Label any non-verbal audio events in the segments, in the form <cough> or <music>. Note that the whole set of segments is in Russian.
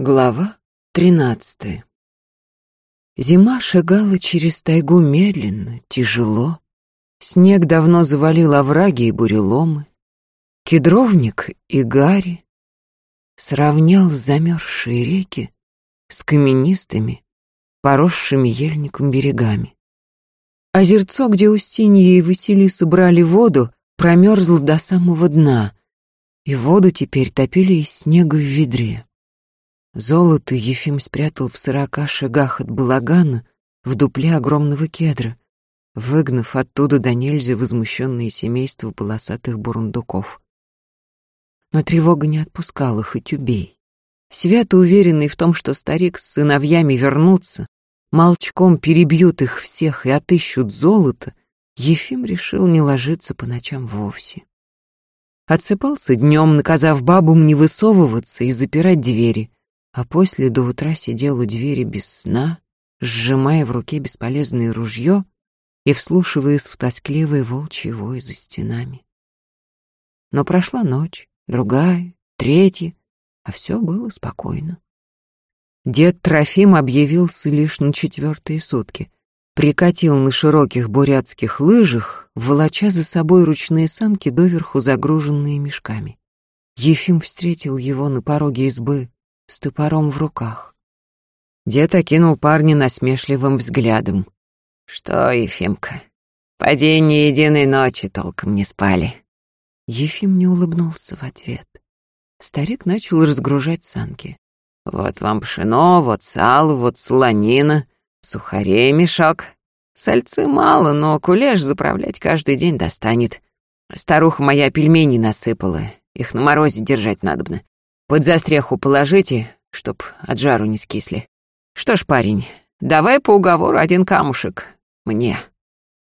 Глава тринадцатая Зима шагала через тайгу медленно, тяжело. Снег давно завалил овраги и буреломы. Кедровник и гари сравнял замерзшие реки с каменистыми, поросшими ельником берегами. Озерцо, где Устинья и Василиса брали воду, промерзло до самого дна, и воду теперь топили из снега в ведре. Золото Ефим спрятал в сорока шагах от балагана в дупле огромного кедра, выгнав оттуда до нельзя возмущенные семейства полосатых бурундуков. Но тревога не отпускала, хоть убей. Свято уверенный в том, что старик с сыновьями вернутся, молчком перебьют их всех и отыщут золото, Ефим решил не ложиться по ночам вовсе. Отсыпался днем, наказав бабам не высовываться и запирать двери, а после до утра сидел у двери без сна, сжимая в руке бесполезное ружье и вслушиваясь в тоскливый волчий вой за стенами. Но прошла ночь, другая, третья, а все было спокойно. Дед Трофим объявился лишь на четвертые сутки. Прикатил на широких бурятских лыжах, волоча за собой ручные санки, доверху загруженные мешками. Ефим встретил его на пороге избы с топором в руках. Дед окинул парня насмешливым взглядом. «Что, Ефимка, поди ни единой ночи толком не спали?» Ефим не улыбнулся в ответ. Старик начал разгружать санки. Вот вам пшено, вот сало, вот слонина, сухарей мешок. Сальцы мало, но кулеш заправлять каждый день достанет. Старуха моя пельмени насыпала, их на морозе держать надобно. Под застреху положите, чтоб от жару не скисли. Что ж, парень, давай по уговору один камушек мне.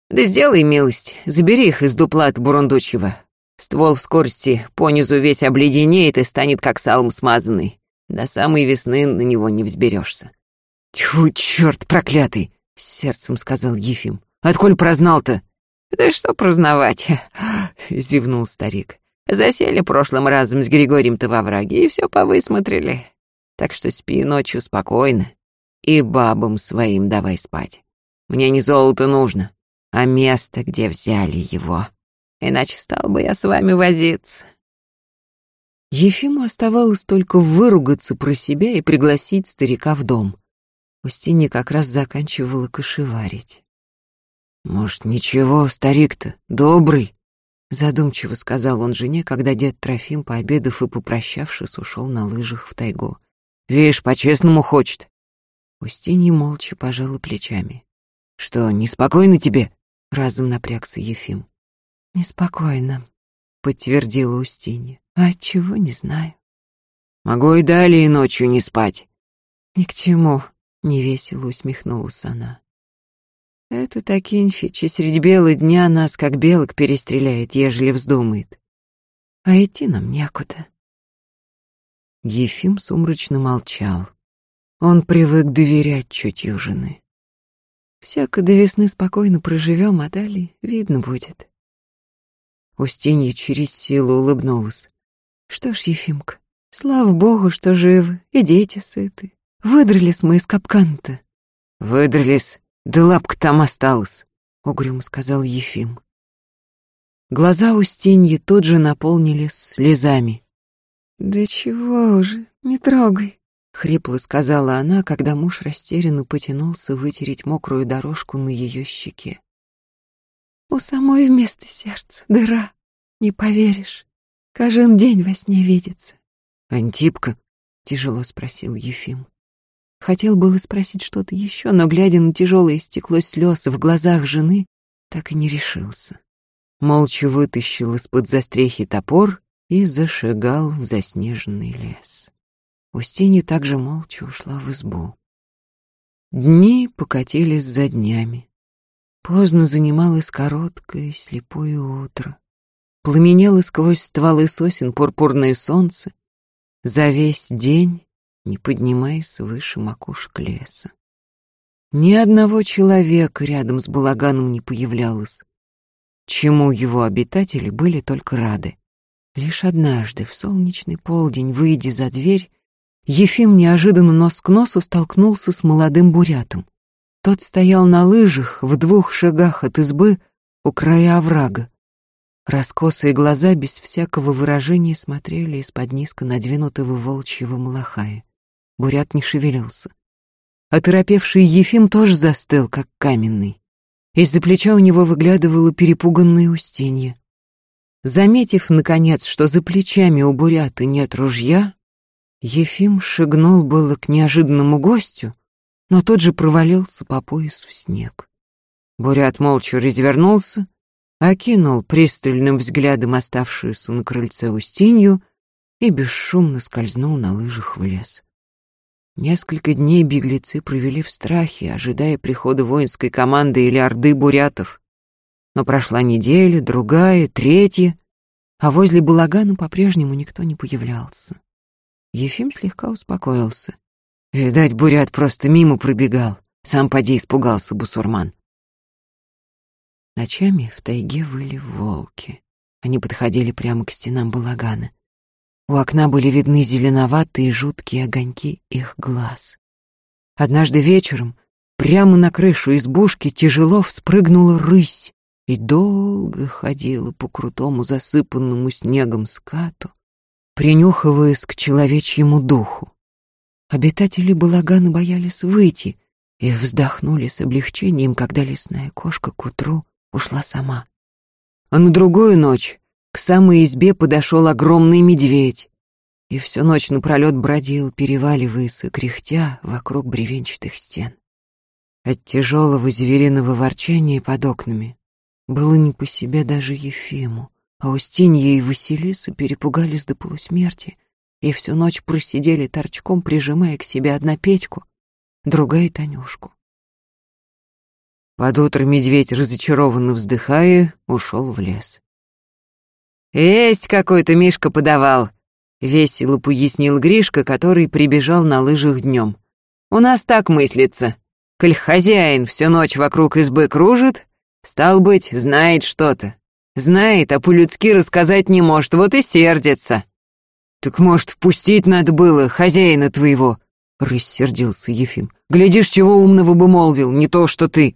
Да сделай милость, забери их из дупла от бурундучьего. Ствол в скорости понизу весь обледенеет и станет как салм смазанный. До самой весны на него не взберешься. «Тьфу, черт проклятый!» — с сердцем сказал Ефим. «Отколь прознал-то?» «Да что прознавать?» <laughs> — зевнул старик. «Засели прошлым разом с Григорием-то во враге и все повысмотрели. Так что спи ночью спокойно и бабам своим давай спать. Мне не золото нужно, а место, где взяли его. Иначе стал бы я с вами возиться. Ефиму оставалось только выругаться про себя и пригласить старика в дом. Устинья как раз заканчивала кошеварить. «Может, ничего, старик-то добрый?» Задумчиво сказал он жене, когда дед Трофим, пообедав и попрощавшись, ушел на лыжах в тайгу. «Видишь, по-честному хочет». Устинья молча пожала плечами. «Что, неспокойно тебе?» — разом напрягся Ефим. «Неспокойно», — подтвердила Устинья. А чего не знаю. Могу и далее ночью не спать. Ни к чему, невесело усмехнулась она. Это Такинфича среди бела дня нас, как белок, перестреляет, ежели вздумает. А идти нам некуда. Ефим сумрачно молчал. Он привык доверять чутью жены. Всяко до весны спокойно проживем, а далее видно будет. Устинья через силу улыбнулась. Что ж, Ефимка, слава богу, что живы, и дети сыты. Выдрались мы из капкана-то. Выдрались, да лапка там осталась, угрюмо сказал Ефим. Глаза Устиньи тут же наполнились слезами. «Да чего же, не трогай», — хрипло сказала она, когда муж растерянно потянулся вытереть мокрую дорожку на ее щеке. «У самой вместо сердца дыра, не поверишь. Каждый день во сне видится. Антипка, тяжело спросил Ефим. Хотел было спросить что-то еще, но, глядя на тяжелое стекло слез в глазах жены, так и не решился. Молча вытащил из-под застрехи топор и зашагал в заснеженный лес. Устинья также молча ушла в избу. Дни покатились за днями. Поздно занималось короткое слепое утро пламенело сквозь стволы сосен пурпурное солнце, за весь день не поднимаясь выше макушек леса. Ни одного человека рядом с балаганом не появлялось, чему его обитатели были только рады. Лишь однажды, в солнечный полдень, выйдя за дверь, Ефим неожиданно нос к носу столкнулся с молодым бурятом. Тот стоял на лыжах в двух шагах от избы у края оврага. Раскосые глаза без всякого выражения смотрели из-под низко надвинутого волчьего малахая. Бурят не шевелился. Оторопевший Ефим тоже застыл, как каменный. Из-за плеча у него выглядывало перепуганное Устинье. Заметив, наконец, что за плечами у бурята нет ружья, Ефим шагнул было к неожиданному гостю, но тот же провалился по пояс в снег. Бурят молча развернулся, окинул пристальным взглядом оставшуюся на крыльце Устинью и бесшумно скользнул на лыжах в лес. Несколько дней беглецы провели в страхе, ожидая прихода воинской команды или орды бурятов. Но прошла неделя, другая, третья, а возле балагана по-прежнему никто не появлялся. Ефим слегка успокоился. Видать, бурят просто мимо пробегал. Сам поди испугался бусурман. Ночами в тайге выли волки. Они подходили прямо к стенам балагана. У окна были видны зеленоватые жуткие огоньки их глаз. Однажды вечером прямо на крышу избушки тяжело вспрыгнула рысь и долго ходила по крутому засыпанному снегом скату, принюхиваясь к человечьему духу. Обитатели балагана боялись выйти и вздохнули с облегчением, когда лесная кошка к утру ушла сама. А на другую ночь к самой избе подошел огромный медведь и всю ночь напролет бродил, переваливаясь и кряхтя вокруг бревенчатых стен. От тяжелого звериного ворчания под окнами было не по себе даже Ефиму, а Устинья и Василиса перепугались до полусмерти и всю ночь просидели торчком, прижимая к себе одна Петьку, другая Танюшку. Под утро медведь, разочарованно вздыхая, ушел в лес. «Есть какой-то Мишка подавал», — весело пояснил Гришка, который прибежал на лыжах днем. «У нас так мыслится. Коль хозяин всю ночь вокруг избы кружит, стал быть, знает что-то. Знает, а по-людски рассказать не может, вот и сердится». «Так, может, впустить надо было хозяина твоего?» — рассердился Ефим. «Глядишь, чего умного бы молвил, не то, что ты».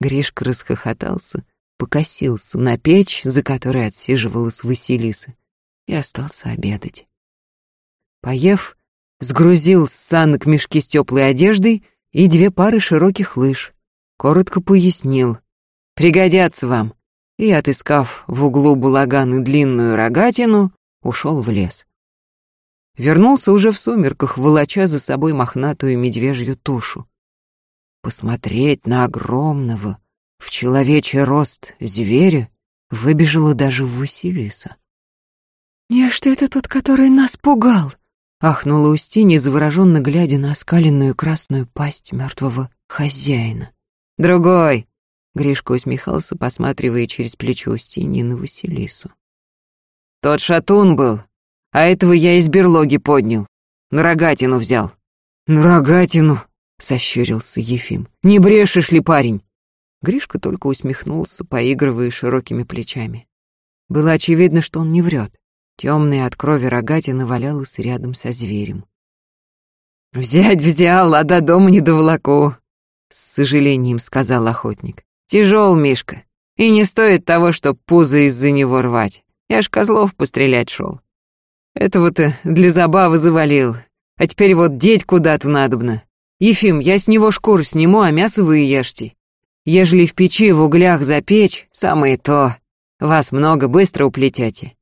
Гришка расхохотался, покосился на печь, за которой отсиживалась Василиса, и остался обедать. Поев, сгрузил с санок мешки с теплой одеждой и две пары широких лыж. Коротко пояснил. «Пригодятся вам». И, отыскав в углу балаган длинную рогатину, ушел в лес. Вернулся уже в сумерках, волоча за собой мохнатую медвежью тушу посмотреть на огромного, в человечий рост зверя, выбежала даже Василиса. «Не, что это тот, который нас пугал?» — ахнула Устинья, завороженно глядя на оскаленную красную пасть мертвого хозяина. «Другой!» — Гришка усмехался, посматривая через плечо Устиньи на Василису. «Тот шатун был, а этого я из берлоги поднял, на рогатину взял». «На рогатину!» сощурился Ефим. «Не брешешь ли, парень?» Гришка только усмехнулся, поигрывая широкими плечами. Было очевидно, что он не врет. Темная от крови рогатина валялась рядом со зверем. «Взять взял, а до дома не доволоку», — с сожалением сказал охотник. «Тяжел, Мишка, и не стоит того, чтоб пузо из-за него рвать. Я ж козлов пострелять шел. Этого-то для забавы завалил, а теперь вот деть куда-то надобно. Ефим, я с него шкуру сниму, а мясо вы ешьте. Ежели в печи в углях запечь, самое то. Вас много, быстро уплетете.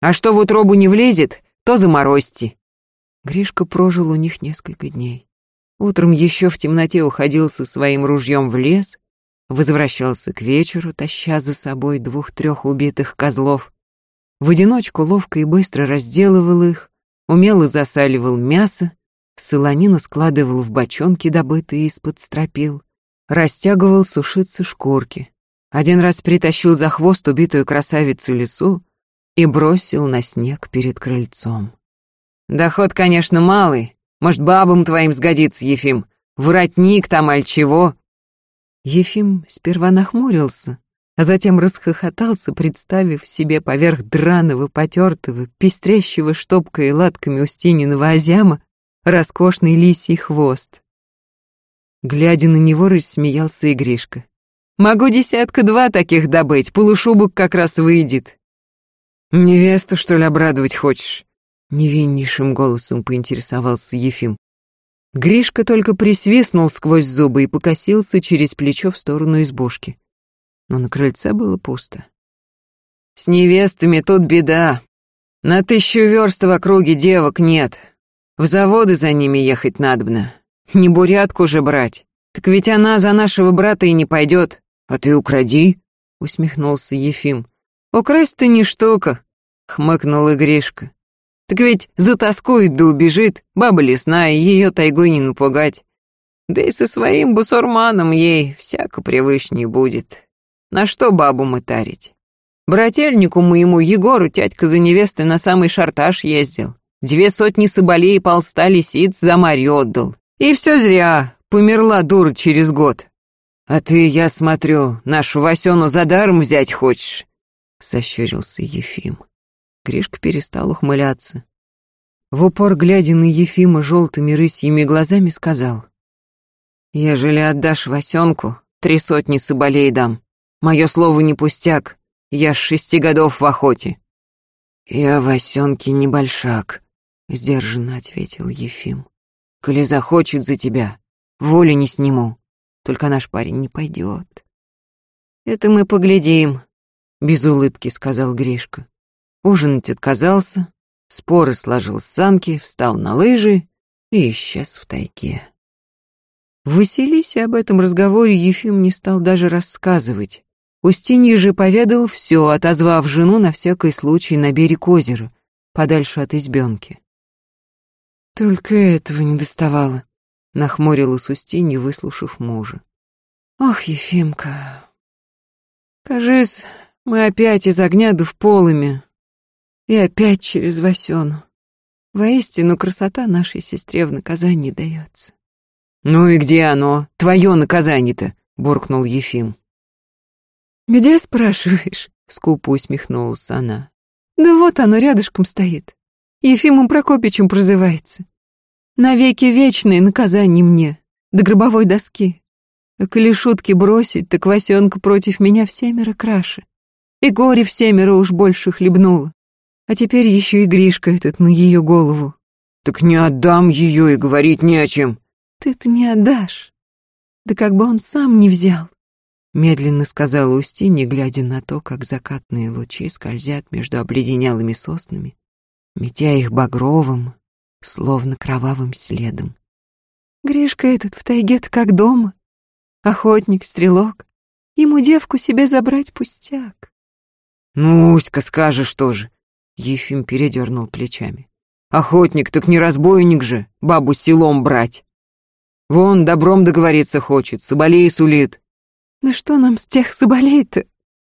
А что в утробу не влезет, то заморозьте». Гришка прожил у них несколько дней. Утром еще в темноте уходил со своим ружьем в лес, возвращался к вечеру, таща за собой двух-трех убитых козлов. В одиночку ловко и быстро разделывал их, умело засаливал мясо, солонину складывал в бочонки, добытые из-под стропил, растягивал сушиться шкурки. Один раз притащил за хвост убитую красавицу лесу и бросил на снег перед крыльцом. «Доход, конечно, малый. Может, бабам твоим сгодится, Ефим. Воротник там, аль чего?» Ефим сперва нахмурился, а затем расхохотался, представив себе поверх драного, потертого, пестрящего штопкой и латками Устининого озяма роскошный лисий хвост. Глядя на него, рассмеялся и Гришка. «Могу десятка-два таких добыть, полушубок как раз выйдет». «Невесту, что ли, обрадовать хочешь?» Невиннейшим голосом поинтересовался Ефим. Гришка только присвистнул сквозь зубы и покосился через плечо в сторону избушки. Но на крыльце было пусто. «С невестами тут беда. На тысячу верст в округе девок нет. В заводы за ними ехать надобно. Не бурятку же брать. Так ведь она за нашего брата и не пойдет. А ты укради», — усмехнулся Ефим. «Украсть-то не штука», — хмыкнул и Гришка. Так ведь затаскует да убежит, баба лесная, ее тайгой не напугать. Да и со своим бусурманом ей всяко привычней будет. На что бабу мытарить? Брательнику моему Егору тятька за невестой на самый шартаж ездил. Две сотни соболей и полста лисиц за Марью отдал. И все зря, померла дура через год. А ты, я смотрю, нашу Васену за даром взять хочешь? Сощурился Ефим. Гришка перестал ухмыляться. В упор, глядя на Ефима желтыми рысьими глазами, сказал. «Ежели отдашь Васенку, три сотни соболей дам. Мое слово не пустяк, я с шести годов в охоте». «Я Васенке не большак», — сдержанно ответил Ефим. «Коли захочет за тебя, воли не сниму, только наш парень не пойдет». «Это мы поглядим», — без улыбки сказал Гришка. Ужинать отказался, споры сложил с санки, встал на лыжи и исчез в тайге. Василисе об этом разговоре Ефим не стал даже рассказывать. Устинья же поведал все, отозвав жену на всякий случай на берег озера, подальше от избенки. Только этого не доставало, нахмурилась Устинья, выслушав мужа. Ох, Ефимка, кажись, мы опять из огня да в полыми, и опять через Васену. Воистину, красота нашей сестре в наказании дается. «Ну и где оно? Твое наказание-то?» — буркнул Ефим. «Где, спрашиваешь?» — скупо усмехнулась она. «Да вот оно рядышком стоит. Ефимом Прокопичем прозывается. Навеки вечные наказание мне, до гробовой доски. А коли шутки бросить, так Васенка против меня в семеро краше. И горе в семеро уж больше хлебнуло. А теперь еще и Гришка этот на ее голову. Так не отдам ее и говорить не о чем. Ты-то не отдашь. Да как бы он сам не взял. Медленно сказала Устинья, глядя на то, как закатные лучи скользят между обледенелыми соснами, метя их багровым, словно кровавым следом. Гришка этот в тайге-то как дома. Охотник, стрелок. Ему девку себе забрать пустяк. Ну, Уська, скажешь тоже. Ефим передернул плечами. Охотник, так не разбойник же, бабу селом брать. Вон добром договориться хочет, соболей сулит. Да что нам с тех соболей-то?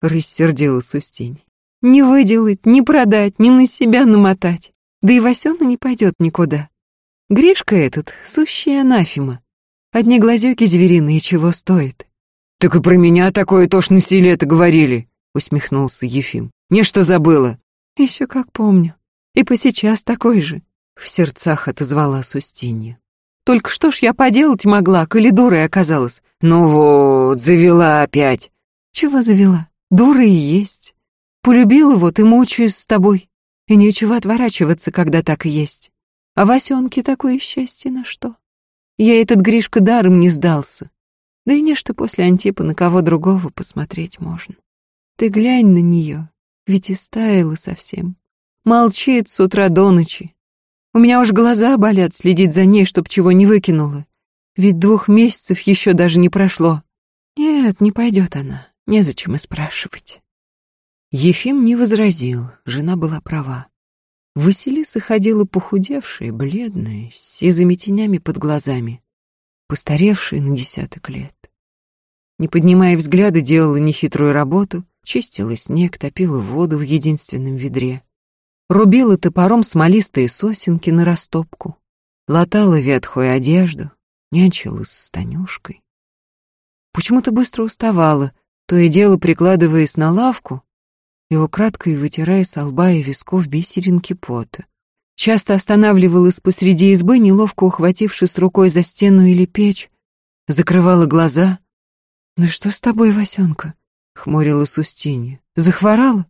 Рассердилась Устинь. Не выделать, не продать, не на себя намотать. Да и Васёна не пойдет никуда. Гришка этот, сущий анафема. Одни глазёки звериные чего стоит. Так и про меня такое тошно селе-то говорили, усмехнулся Ефим. Нечто забыла. Еще как помню. И по сейчас такой же. В сердцах отозвала Устинья. Только что ж я поделать могла, коли дурой оказалась. Ну вот, завела опять. Чего завела? Дура и есть. Полюбила вот и мучаюсь с тобой. И нечего отворачиваться, когда так и есть. А Васенке такое счастье на что? Я этот Гришка даром не сдался. Да и нечто после Антипа на кого другого посмотреть можно. Ты глянь на нее, ведь и стаяла совсем. Молчит с утра до ночи. У меня уж глаза болят следить за ней, чтоб чего не выкинула. Ведь двух месяцев еще даже не прошло. Нет, не пойдет она, незачем и спрашивать. Ефим не возразил, жена была права. Василиса ходила похудевшая, бледная, с сизыми тенями под глазами, постаревшая на десяток лет. Не поднимая взгляда, делала нехитрую работу, Чистила снег, топила воду в единственном ведре. Рубила топором смолистые сосенки на растопку. Латала ветхую одежду, нянчилась с Танюшкой. Почему-то быстро уставала, то и дело прикладываясь на лавку и украдкой вытирая с лба и висков бисеринки пота. часто останавливалась посреди избы, неловко ухватившись рукой за стену или печь, закрывала глаза. «Ну что с тобой, Васенка?» — хмурилась Устинья. «Захворала?»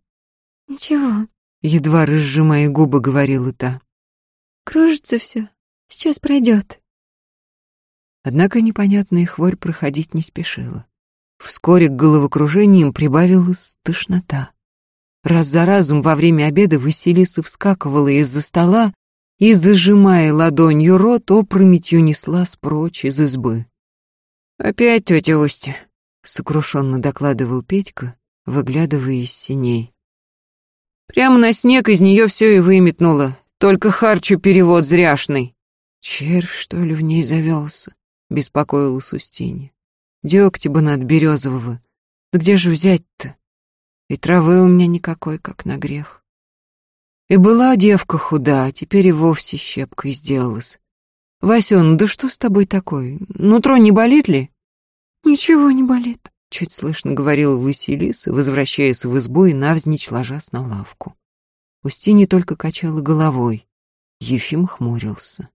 «Ничего», — едва разжимая губы, говорила та. «Кружится все. Сейчас пройдет». Однако непонятная хворь проходить не спешила. Вскоре к головокружениям прибавилась тошнота. Раз за разом во время обеда Василиса вскакивала из-за стола и, зажимая ладонью рот, опрометью неслась прочь из избы. «Опять тетя Устя», — сокрушенно докладывал Петька, выглядывая из синей. «Прямо на снег из нее все и выметнуло, только харчу перевод зряшный». «Червь, что ли, в ней завелся?» — беспокоилась Устинья. «Дегтя бы над березового. Да где же взять-то? И травы у меня никакой, как на грех». И была девка худа, а теперь и вовсе щепкой сделалась. «Васён, да что с тобой такое? Нутро не болит ли?» «Ничего не болит», — чуть слышно говорила Василиса, возвращаясь в избу и навзничь ложась на лавку. Устинья только качала головой. Ефим хмурился.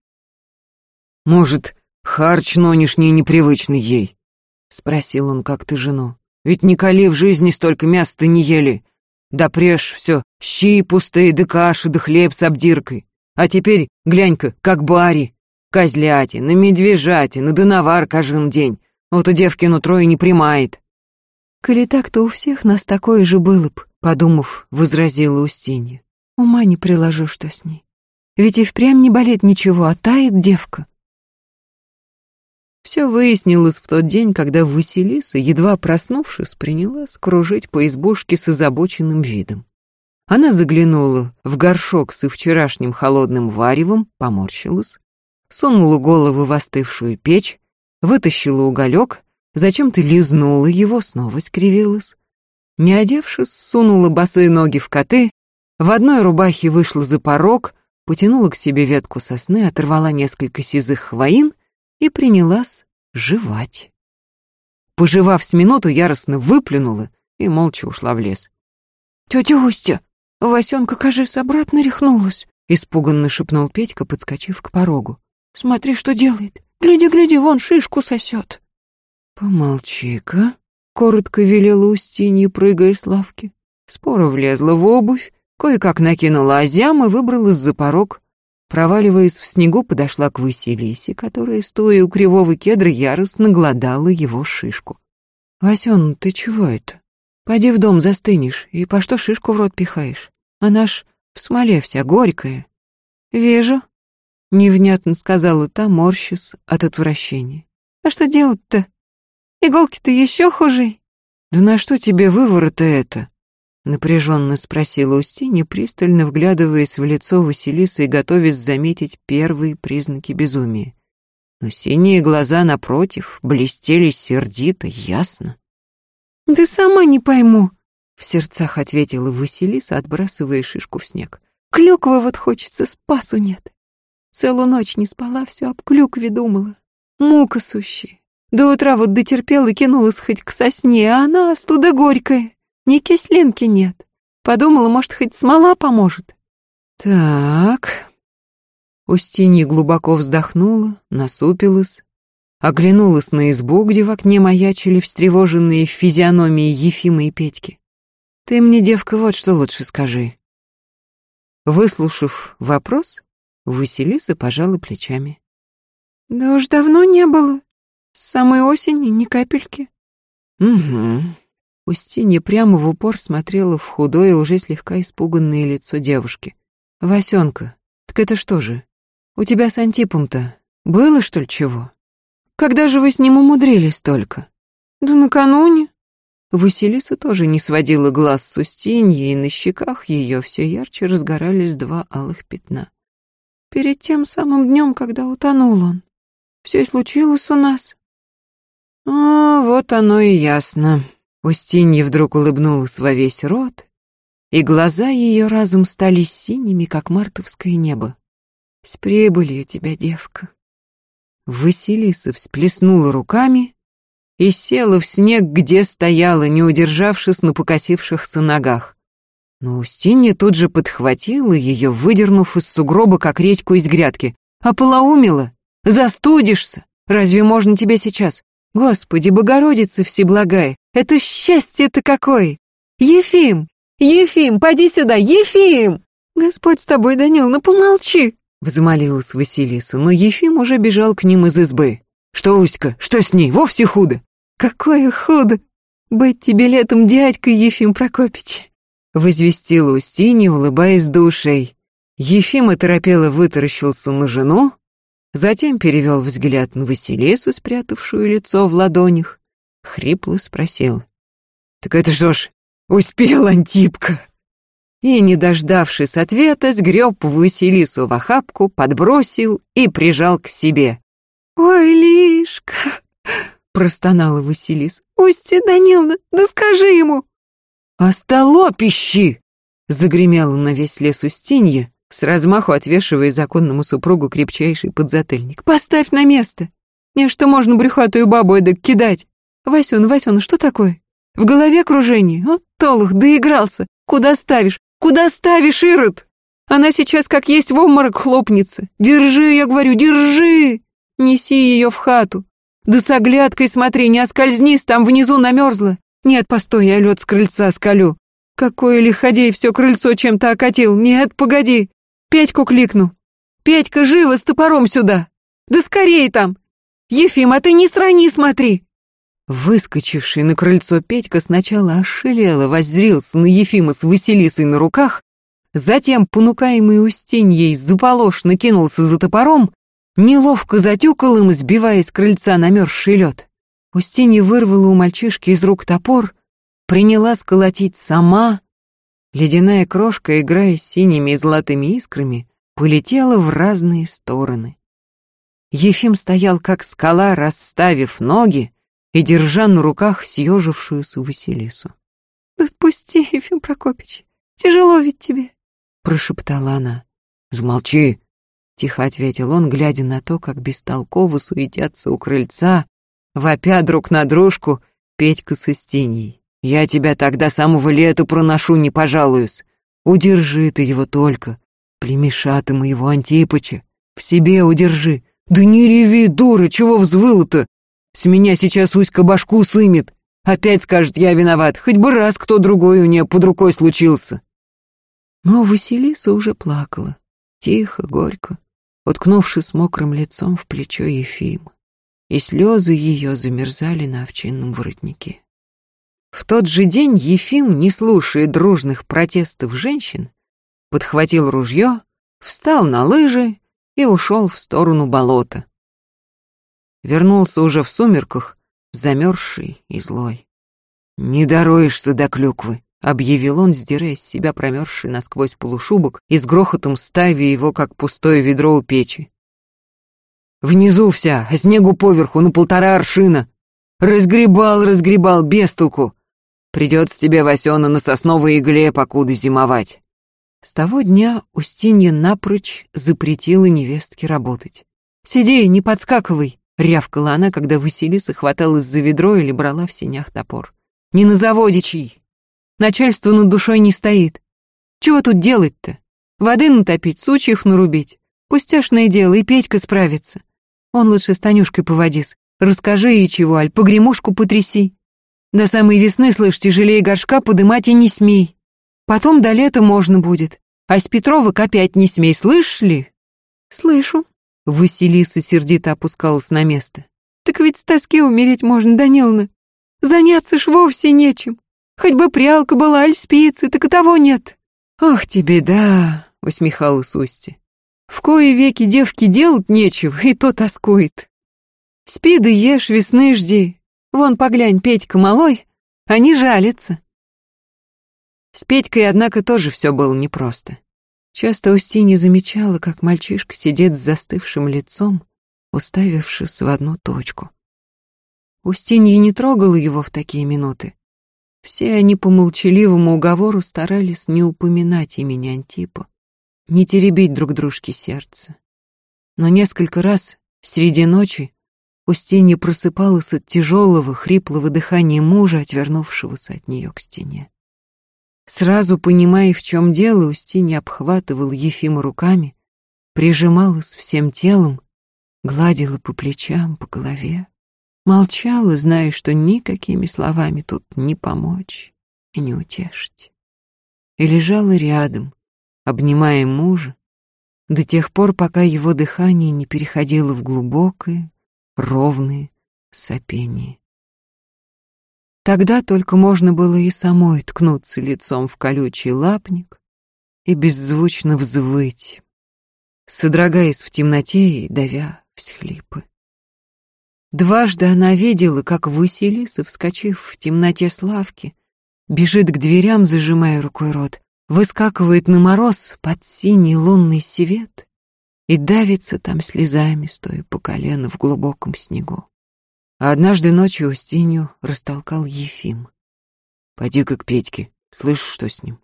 «Может, харч нонешний непривычный ей?» — спросил он как-то жену. «Ведь николи в жизни столько мяса-то не ели. Да преж все, щи пустые, да каши, да хлеб с обдиркой. А теперь, глянь-ка, как бари козлятина, медвежатина, да навар каждый день. Вот у девки нутро и не примает. Коли так, то у всех нас такое же было б, подумав, возразила Устинья. Ума не приложу, что с ней. Ведь и впрямь не болит ничего, а тает девка. Все выяснилось в тот день, когда Василиса, едва проснувшись, принялась кружить по избушке с озабоченным видом. Она заглянула в горшок со вчерашним холодным варевом, поморщилась, сунула голову в остывшую печь, вытащила уголек, зачем-то лизнула его, снова скривилась. Не одевшись, сунула босые ноги в коты, в одной рубахе вышла за порог, потянула к себе ветку сосны, оторвала несколько сизых хвоин и принялась жевать. Пожевав с минуту, яростно выплюнула и молча ушла в лес. «Тетя Устя, Васенка, кажется, обратно рехнулась», — испуганно шепнул Петька, подскочив к порогу. Смотри, что делает. Гляди, гляди, вон шишку сосет. Помолчи-ка, коротко велела Устинья, прыгая с лавки. Спора влезла в обувь, кое-как накинула озям и выбралась за порог. Проваливаясь в снегу, подошла к Василисе, которая, стоя у кривого кедра, яростно гладала его шишку. «Васен, ты чего это? Пойди в дом застынешь, и по что шишку в рот пихаешь? Она ж в смоле вся горькая». «Вижу», Невнятно сказала та, морщась от отвращения. А что делать-то? Иголки-то еще хуже. Да на что тебе выворота это? Напряженно спросила Устинья, пристально вглядываясь в лицо Василисы и готовясь заметить первые признаки безумия. Но синие глаза напротив блестели сердито, ясно. «Да сама не пойму», — в сердцах ответила Василиса, отбрасывая шишку в снег. «Клюквы вот хочется, спасу нет. Целую ночь не спала, все об клюкве думала. Мука сущая. До утра вот дотерпела и кинулась хоть к сосне, а она остуда горькая. Ни кислинки нет. Подумала, может, хоть смола поможет. Так. Устинья глубоко вздохнула, насупилась, оглянулась на избу, где в окне маячили встревоженные физиономии Ефима и Петьки. Ты мне, девка, вот что лучше скажи. Выслушав вопрос, Василиса пожала плечами. Да уж давно не было. С самой осени ни капельки. Угу. Устинья прямо в упор смотрела в худое, уже слегка испуганное лицо девушки. «Васенка, так это что же? У тебя с Антипом-то было, что ли, чего? Когда же вы с ним умудрились только?» «Да накануне». Василиса тоже не сводила глаз с Устиньи, и на щеках ее все ярче разгорались два алых пятна. Перед тем самым днем, когда утонул он. Все и случилось у нас. А, вот оно и ясно. Устинья вдруг улыбнулась во весь рот, и глаза ее разом стали синими, как мартовское небо. С прибылью тебя, девка. Василиса всплеснула руками и села в снег, где стояла, не удержавшись на покосившихся ногах. Но Устинья тут же подхватила ее, выдернув из сугроба, как редьку из грядки. «Ополоумила? Застудишься? Разве можно тебе сейчас? Господи, Богородица Всеблагая, это счастье-то какое! Ефим! Ефим, поди сюда, Ефим!» «Господь с тобой, Данил, ну помолчи!» Взмолилась Василиса, но Ефим уже бежал к ним из избы. «Что, Уська, что с ней? Вовсе худо!» «Какое худо! Быть тебе летом дядькой, Ефим Прокопич!» Возвестила Устинья, улыбаясь душей. Ефим оторопело вытаращился на жену, затем перевел взгляд на Василису, спрятавшую лицо в ладонях, хрипло спросил. «Так это что ж, успел Антипка?» И, не дождавшись ответа, сгреб Василису в охапку, подбросил и прижал к себе. «Ой, Лишка!» — простонала Василис. «Устья Даниловна, да скажи ему!» «Остолопищи!» — загремела на весь лес Устинья, с размаху отвешивая законному супругу крепчайший подзатыльник. «Поставь на место! Не что можно брюхатую бабу эдак кидать! Васюн, Васюн, что такое? В голове кружение? О, Толух, доигрался! Куда ставишь? Куда ставишь, Ирод? Она сейчас как есть в обморок хлопнется! Держи, я говорю, держи! Неси ее в хату! Да с оглядкой смотри, не оскользнись, там внизу намерзла! Нет, постой, я лед с крыльца скалю. Какой лиходей все крыльцо чем-то окатил. Нет, погоди. Петьку кликну. Петька, живо, с топором сюда. Да скорей там. Ефим, а ты не срани, смотри. Выскочивший на крыльцо Петька сначала ошалело воззрился на Ефима с Василисой на руках, затем, понукаемый Устиньей, заполошно кинулся за топором, неловко затюкал им, сбивая с крыльца намерзший лед. Устинья вырвала у мальчишки из рук топор, приняла сколотить сама. Ледяная крошка, играя с синими и золотыми искрами, полетела в разные стороны. Ефим стоял как скала, расставив ноги и держа на руках съежившуюся Василису. «Отпусти, Ефим Прокопич, тяжело ведь тебе», — прошептала она. «Замолчи», — тихо ответил он, глядя на то, как бестолково суетятся у крыльца вопя друг на дружку Петька с Устиньей. «Я тебя тогда самого лету проношу, не пожалуюсь. Удержи ты его только, племеша ты моего Антипыча, в себе удержи. Да не реви, дура, чего взвыла-то? С меня сейчас Уська башку сымет. Опять скажет, я виноват, хоть бы раз кто другой у нее под рукой случился». Но Василиса уже плакала, тихо, горько, уткнувшись мокрым лицом в плечо Ефима и слезы ее замерзали на овчинном воротнике. В тот же день Ефим, не слушая дружных протестов женщин, подхватил ружье, встал на лыжи и ушел в сторону болота. Вернулся уже в сумерках, замерзший и злой. «Не дороешься до клюквы», — объявил он, сдирая с себя промерзший насквозь полушубок и с грохотом ставя его, как пустое ведро у печи. Внизу вся, снегу поверху на полтора аршина. Разгребал, разгребал, без толку. Придется тебе, Васёна, на сосновой игле покуда зимовать. С того дня Устинья напрочь запретила невестке работать. «Сиди, не подскакивай», — рявкала она, когда Василиса хваталась за ведро или брала в сенях топор. «Не на заводе чьи. Начальство над душой не стоит. Чего тут делать-то? Воды натопить, сучьев нарубить. Пустяшное дело, и Петька справится. Он лучше с Танюшкой поводис. Расскажи ей чего, аль погремушку потряси. До самой весны, слышь, тяжелее горшка подымать и не смей. Потом до лета можно будет. А с Петровок опять не смей, слышишь ли? Слышу. Василиса сердито опускалась на место. Так ведь с тоски умереть можно, Даниловна. Заняться ж вовсе нечем. Хоть бы прялка была, аль спицы, так и того нет. Ох тебе да, усмехалась Устья. В кои веки девки делать нечего, и то тоскует. Спи да ешь, весны жди. Вон, поглянь, Петька малой, они жалятся. С Петькой, однако, тоже все было непросто. Часто Устинья замечала, как мальчишка сидит с застывшим лицом, уставившись в одну точку. Устинья не трогала его в такие минуты. Все они по молчаливому уговору старались не упоминать имени Антипа не теребить друг дружке сердце. Но несколько раз среди ночи Устинья просыпалась от тяжелого, хриплого дыхания мужа, отвернувшегося от нее к стене. Сразу понимая, в чем дело, Устинья обхватывал Ефима руками, прижималась всем телом, гладила по плечам, по голове, молчала, зная, что никакими словами тут не помочь и не утешить. И лежала рядом, обнимая мужа, до тех пор, пока его дыхание не переходило в глубокое, ровное сопение. Тогда только можно было и самой ткнуться лицом в колючий лапник и беззвучно взвыть, содрогаясь в темноте и давя всхлипы. Дважды она видела, как Василиса, вскочив в темноте славки, бежит к дверям, зажимая рукой рот, выскакивает на мороз под синий лунный свет и давится там слезами, стоя по колено в глубоком снегу. А однажды ночью Устинью растолкал Ефим. «Пойди-ка к Петьке, слышишь, что с ним?»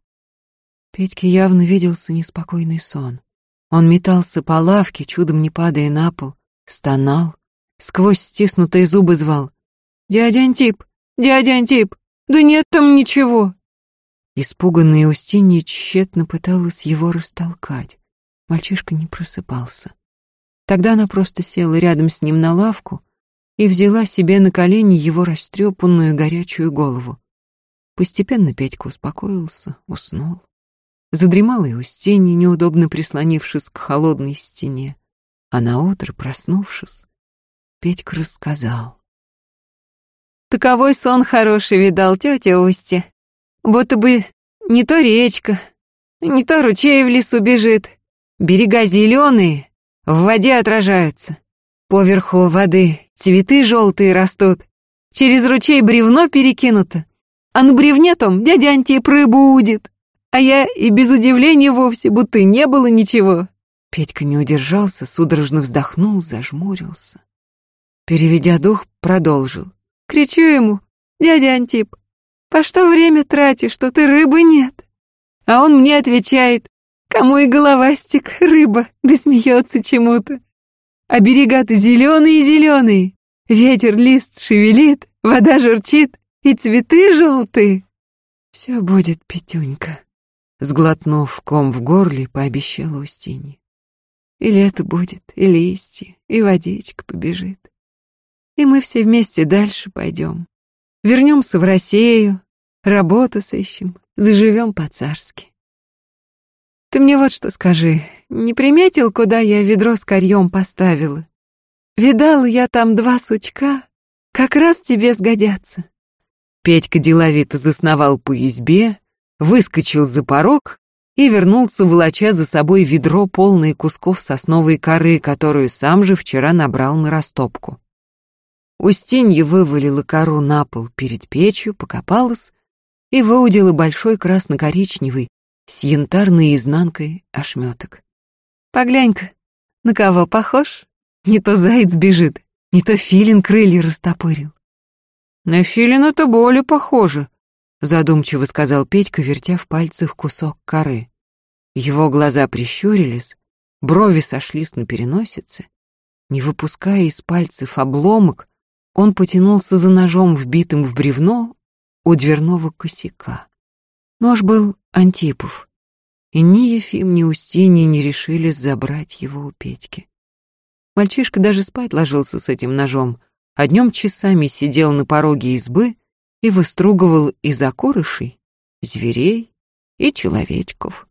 Петьке явно виделся неспокойный сон. Он метался по лавке, чудом не падая на пол, стонал, сквозь стиснутые зубы звал. «Дядя Антип! Дядя Антип! Да нет там ничего!» Испуганная Устинья тщетно пыталась его растолкать. Мальчишка не просыпался. Тогда она просто села рядом с ним на лавку, и взяла себе на колени его растрепанную горячую голову. Постепенно Петька успокоился, уснул. Задремал и Устинья, неудобно прислонившись к холодной стене. А наутро, проснувшись, Петька рассказал. Таковой сон хороший видал тетя Устья. Будто бы не то речка, не то ручей в лесу бежит. Берега зеленые, в воде отражаются. Поверху воды цветы желтые растут. Через ручей бревно перекинуто. А на бревне том дядя Антип рыбу удит. А я и без удивления вовсе, будто не было ничего. Петька не удержался, судорожно вздохнул, зажмурился. Переведя дух, продолжил. Кричу ему, дядя Антип, по что время тратишь, что ты рыбы нет? А он мне отвечает, кому и головастик, рыба, да смеется чему-то а берега-то зеленые-зеленые. Ветер лист шевелит, вода журчит, и цветы желтые. Все будет, Петюнька, сглотнув ком в горле, пообещала Устинья. И лето будет, и листья, и водичка побежит. И мы все вместе дальше пойдем. Вернемся в Россию, работу сыщем, заживем по-царски. Ты мне вот что скажи, не приметил, куда я ведро с корьем поставила? Видал я там два сучка, как раз тебе сгодятся. Петька деловито засновал по избе, выскочил за порог и вернулся, волоча за собой ведро, полное кусков сосновой коры, которую сам же вчера набрал на растопку. Устинья вывалила кору на пол перед печью, покопалась и выудила большой красно-коричневый, с янтарной изнанкой ошметок. «Поглянь-ка, на кого похож? Не то заяц бежит, не то филин крылья растопырил». «На филина-то более похоже», — задумчиво сказал Петька, вертя в пальцах кусок коры. Его глаза прищурились, брови сошлись на переносице. Не выпуская из пальцев обломок, он потянулся за ножом, вбитым в бревно у дверного косяка. Нож был Антипов, и ни Ефим, ни Устинья не решились забрать его у Петьки. Мальчишка даже спать ложился с этим ножом, а днем часами сидел на пороге избы и выстругивал из окорышей зверей и человечков.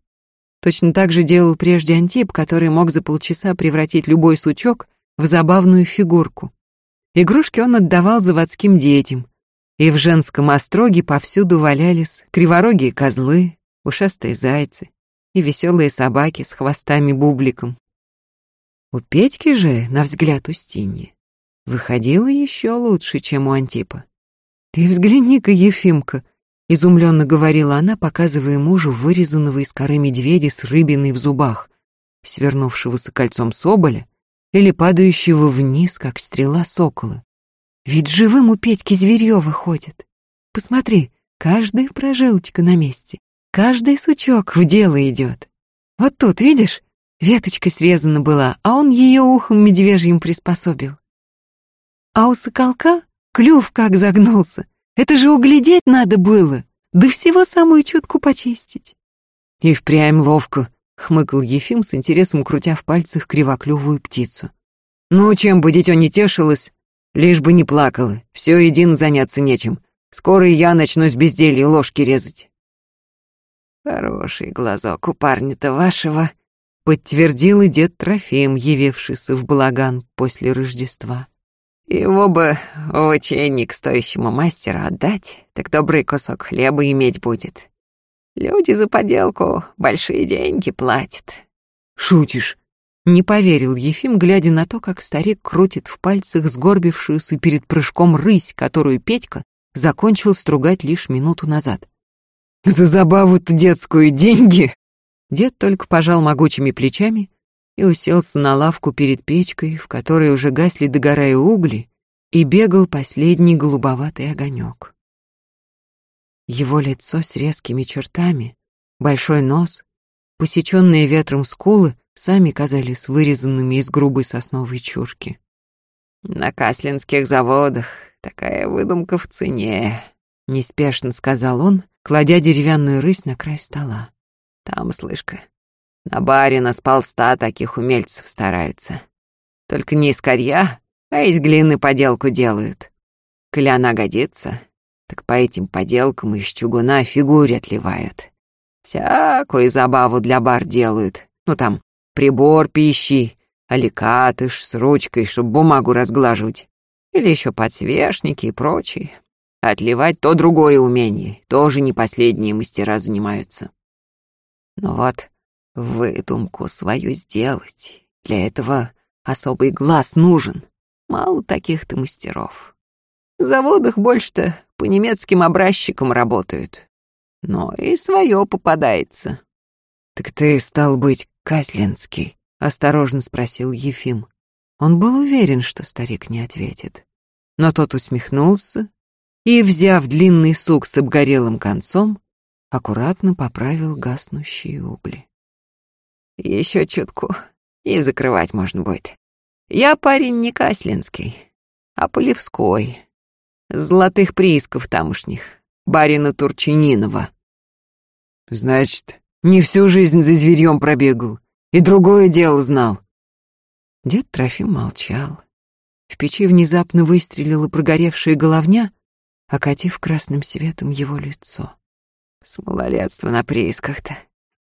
Точно так же делал прежде Антип, который мог за полчаса превратить любой сучок в забавную фигурку. Игрушки он отдавал заводским детям, и в женском остроге повсюду валялись криворогие козлы, ушастые зайцы и веселые собаки с хвостами-бубликом. У Петьки же, на взгляд Устиньи, выходило еще лучше, чем у Антипа. «Ты взгляни-ка, Ефимка!» — изумленно говорила она, показывая мужу вырезанного из коры медведя с рыбиной в зубах, свернувшегося кольцом соболя или падающего вниз, как стрела сокола. Ведь живым у Петьки зверье выходит. Посмотри, каждая прожилочка на месте, каждый сучок в дело идет. Вот тут, видишь, веточка срезана была, а он ее ухом медвежьим приспособил. А у соколка клюв как загнулся. Это же углядеть надо было. да всего самую чутку почистить. И впрямь ловко, хмыкал Ефим с интересом, крутя в пальцах кривоклювую птицу. Ну, чем бы дитё не тешилось, лишь бы не плакало, все един заняться нечем. Скоро и я начну с безделья ложки резать. Хороший глазок у парня-то вашего, подтвердил и дед Трофим, явившийся в балаган после Рождества. Его бы в учение к стоящему мастеру отдать, так добрый кусок хлеба иметь будет. Люди за поделку большие деньги платят. Шутишь? Не поверил Ефим, глядя на то, как старик крутит в пальцах сгорбившуюся перед прыжком рысь, которую Петька закончил стругать лишь минуту назад. «За забаву-то детскую деньги!» Дед только пожал могучими плечами и уселся на лавку перед печкой, в которой уже гасли догорая угли, и бегал последний голубоватый огонек. Его лицо с резкими чертами, большой нос, посеченные ветром скулы сами казались вырезанными из грубой сосновой чурки. «На каслинских заводах такая выдумка в цене», — неспешно сказал он, кладя деревянную рысь на край стола. «Там, слышка, на барина с полста таких умельцев стараются. Только не из корья, а из глины поделку делают. Коли она годится, так по этим поделкам из чугуна фигуре отливают. Всякую забаву для бар делают. Ну там, прибор пищи, аликатыш с ручкой, чтоб бумагу разглаживать. Или еще подсвечники и прочее. Отливать то другое умение, тоже не последние мастера занимаются. Ну вот, выдумку свою сделать. Для этого особый глаз нужен. Мало таких-то мастеров. В заводах больше-то по немецким образчикам работают. Но и свое попадается. «Так ты, стал быть, Каслинский?» — осторожно спросил Ефим. Он был уверен, что старик не ответит. Но тот усмехнулся и, взяв длинный сук с обгорелым концом, аккуратно поправил гаснущие угли. Еще чутку, и закрывать можно будет. Я парень не Каслинский, а Полевской. Золотых приисков тамошних, барина Турчининова. Значит, не всю жизнь за зверьем пробегал, и другое дело знал. Дед Трофим молчал. В печи внезапно выстрелила прогоревшая головня, окатив красным светом его лицо. С малолетства на приисках-то.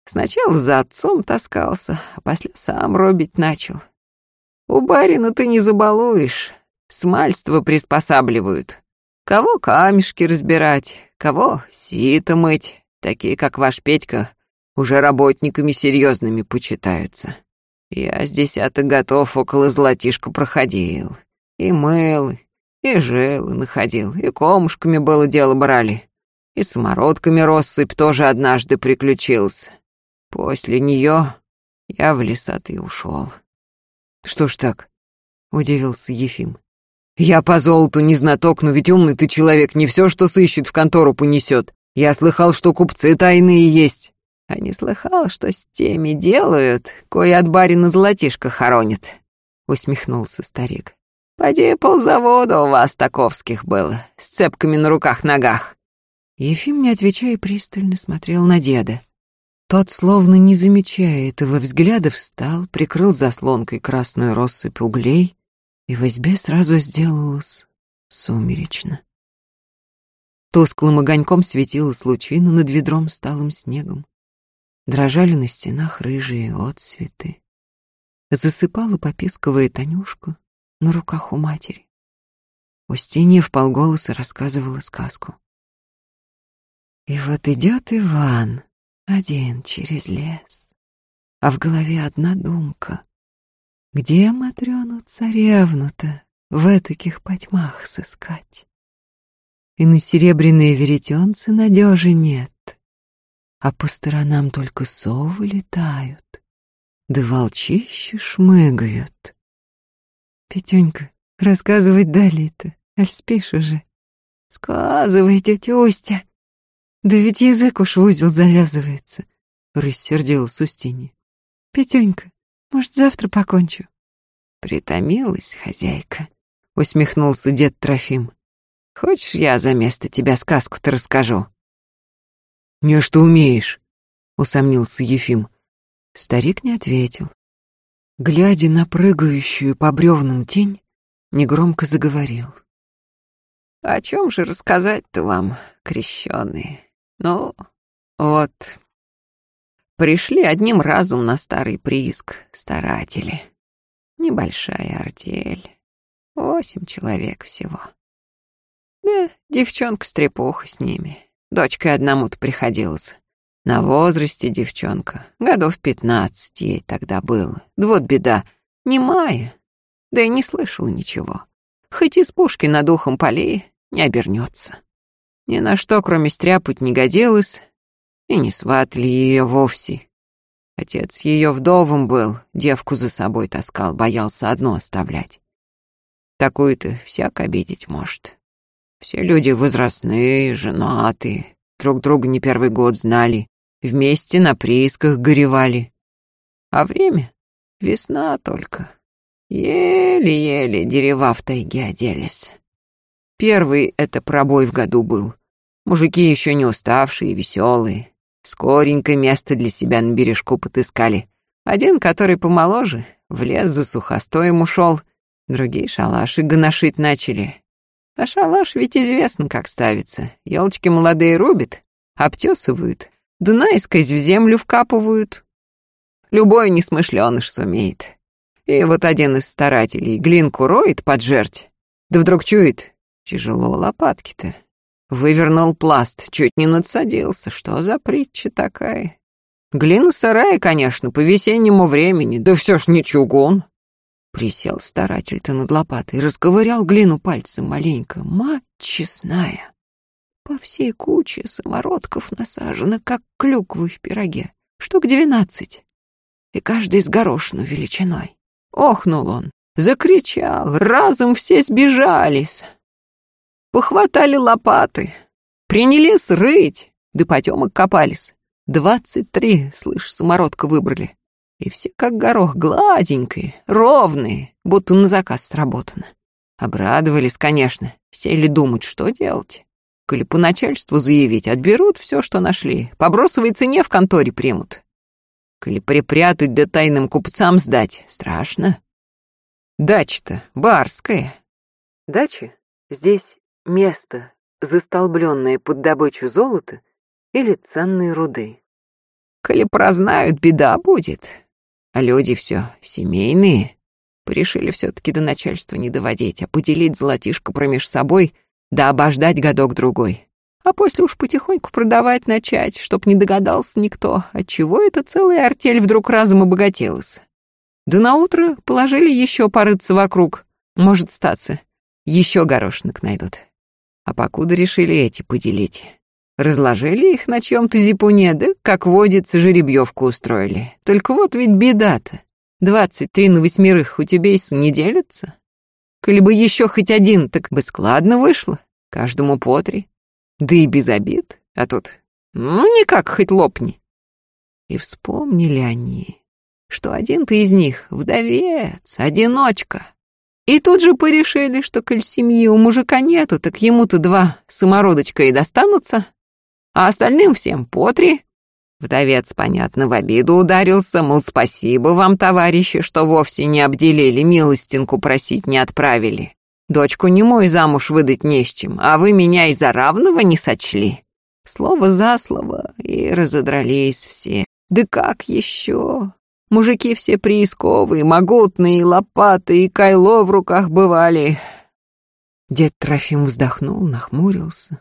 Сначала за отцом таскался, а после сам робить начал. У барина ты не забалуешь, смальство приспосабливают. Кого камешки разбирать, кого сито мыть. Такие, как ваш Петька, уже работниками серьезными почитаются. Я с десяток готов около золотишка проходил. И мыл, и жил, и находил, и комушками было дело брали. И самородками россыпь тоже однажды приключился. После нее я в лесатый ушел. Что ж так? Удивился Ефим. Я по золоту не знаток, но ведь умный ты человек, не все, что сыщет, в контору понесет. Я слыхал, что купцы тайные есть. А не слыхал, что с теми делают, кое от барина золотишко хоронит. Усмехнулся старик. Поди ползавода у вас таковских было, с цепками на руках-ногах. Ефим, не отвечая, пристально смотрел на деда. Тот, словно не замечая этого взгляда, встал, прикрыл заслонкой красную россыпь углей, и в избе сразу сделалось сумеречно. Тусклым огоньком светилась лучина над ведром сталым снегом. Дрожали на стенах рыжие отцветы. Засыпала пописковая Танюшка на руках у матери. Устинья вполголоса рассказывала сказку. И вот идет Иван, один через лес. А в голове одна думка. Где Матрёну царевну-то в таких потьмах сыскать? И на серебряные веретенцы надежи нет, а по сторонам только совы летают, да волчища шмыгают. Петюнька, рассказывать далее-то, аль спишь уже? Сказывай, тетя Устя. Да ведь язык уж в узел завязывается, рассердилась Устинья. Петенька, может, завтра покончу? Притомилась хозяйка, усмехнулся дед Трофим. Хочешь, я за место тебя сказку-то расскажу? Не что умеешь?» — усомнился Ефим. Старик не ответил. Глядя на прыгающую по бревнам тень, негромко заговорил. «О чем же рассказать-то вам, крещеные? Ну, вот, пришли одним разом на старый прииск старатели. Небольшая артель, восемь человек всего. Да, девчонка-стрепуха с ними, дочкой одному-то приходилось. На возрасте девчонка, годов пятнадцать ей тогда было. Вот беда, немая, да и не слышала ничего. Хоть из пушки над ухом полей не обернется. Ни на что, кроме стряпать, не годилась, и не сватали ее вовсе. Отец ее вдовым был, девку за собой таскал, боялся одну оставлять. Такую-то всяк обидеть может. Все люди возрастные, женатые, друг друга не первый год знали, вместе на приисках горевали. А время — весна только. Еле-еле дерева в тайге оделись. Первый это пробой в году был. Мужики еще не уставшие, веселые. Скоренько место для себя на бережку потыскали. Один, который помоложе, в лес за сухостоем ушел, другие шалаши гоношить начали. А шалаш ведь известно, как ставится. Елочки молодые рубят, обтесывают, да наискось в землю вкапывают. Любой несмышленыш сумеет. И вот один из старателей глинку роет под жерть, да вдруг чует, тяжело лопатки-то. Вывернул пласт, чуть не надсадился. Что за притча такая? Глина сарая, конечно, по весеннему времени, да все ж не чугун. Присел старатель-то над лопатой, расковырял глину пальцем маленько. Мать честная. По всей куче самородков насажено, как клюквы в пироге. Штук двенадцать. И каждый с горошину величиной. Охнул он, закричал, разом все сбежались. Похватали лопаты, принялись рыть, да потемок копались. Двадцать три, слышь, самородка выбрали. И все как горох, гладенькие, ровные, будто на заказ сработано. Обрадовались, конечно, сели думать, что делать. Коли по начальству заявить, отберут все, что нашли, по бросовой цене в конторе примут. Коли припрятать да тайным купцам сдать, страшно. Дача-то барская. Дача здесь место, застолбленное под добычу золота или ценной руды. Коли прознают, беда будет. А люди все семейные. Решили все-таки до начальства не доводить, а поделить золотишко промеж собой, да обождать годок-другой. А после уж потихоньку продавать начать, чтоб не догадался никто, отчего эта целая артель вдруг разом обогатилась. Да наутро положили еще порыться вокруг. Может статься, еще горошинок найдут. А покуда решили эти поделить. Разложили их на чем-то зипуне, да, как водится, жеребьевку устроили. Только вот ведь беда-то. Двадцать три на восьмерых у тебя и не делятся. Коли бы еще хоть один, так бы складно вышло. Каждому по три. Да и без обид. А тут, ну, никак хоть лопни. И вспомнили они, что один-то из них вдовец, одиночка. И тут же порешили, что коль семьи у мужика нету, так ему-то два самородочка и достанутся, а остальным всем по три. Вдовец, понятно, в обиду ударился, мол, спасибо вам, товарищи, что вовсе не обделили, милостинку просить не отправили. Дочку не мой замуж выдать не с чем, а вы меня и за равного не сочли. Слово за слово, и разодрались все. Да как еще? Мужики все приисковые, могутные, лопаты и кайло в руках бывали. Дед Трофим вздохнул, нахмурился,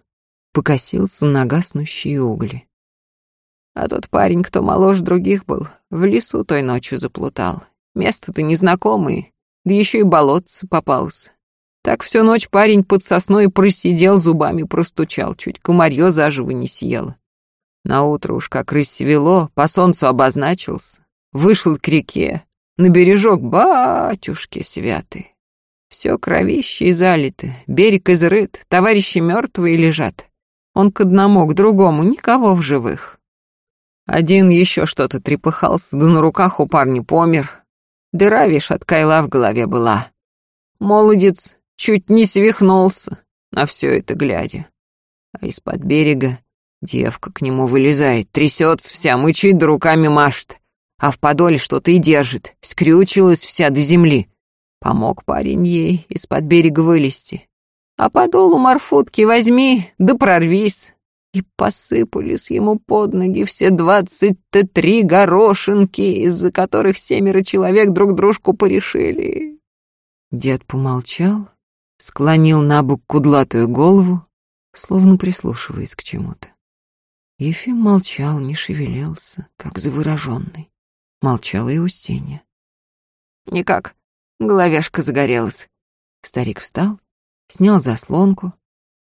покосился на гаснущие угли. А тот парень, кто моложе других был, в лесу той ночью заплутал. Место-то незнакомое, да еще и болотце попался. Так всю ночь парень под сосной просидел, зубами простучал, чуть комарье заживо не съело. Наутро уж как рассвело, по солнцу обозначился, Вышел к реке, на бережок, батюшки святые. Все кровище залито, берег изрыт, товарищи мертвые лежат. Он к одному, к другому, никого в живых. Один еще что-то трепыхался, да на руках у парня помер. Дыра, вишь, от кайла в голове была. Молодец чуть не свихнулся, на все это глядя. А из-под берега Девка к нему вылезает, трясется вся, мычит да руками машет, а в подоле что-то и держит, скрючилась вся до земли. Помог парень ей из-под берега вылезти. А подол у Марфутки возьми, да прорвись. И посыпались ему под ноги все двадцать-то три горошинки, из-за которых семеро человек друг дружку порешили. Дед помолчал, склонил на бок кудлатую голову, словно прислушиваясь к чему-то. Ефим молчал, не шевелился, как завороженный. Молчала и Устинья. «Никак, головешка загорелась». Старик встал, снял заслонку,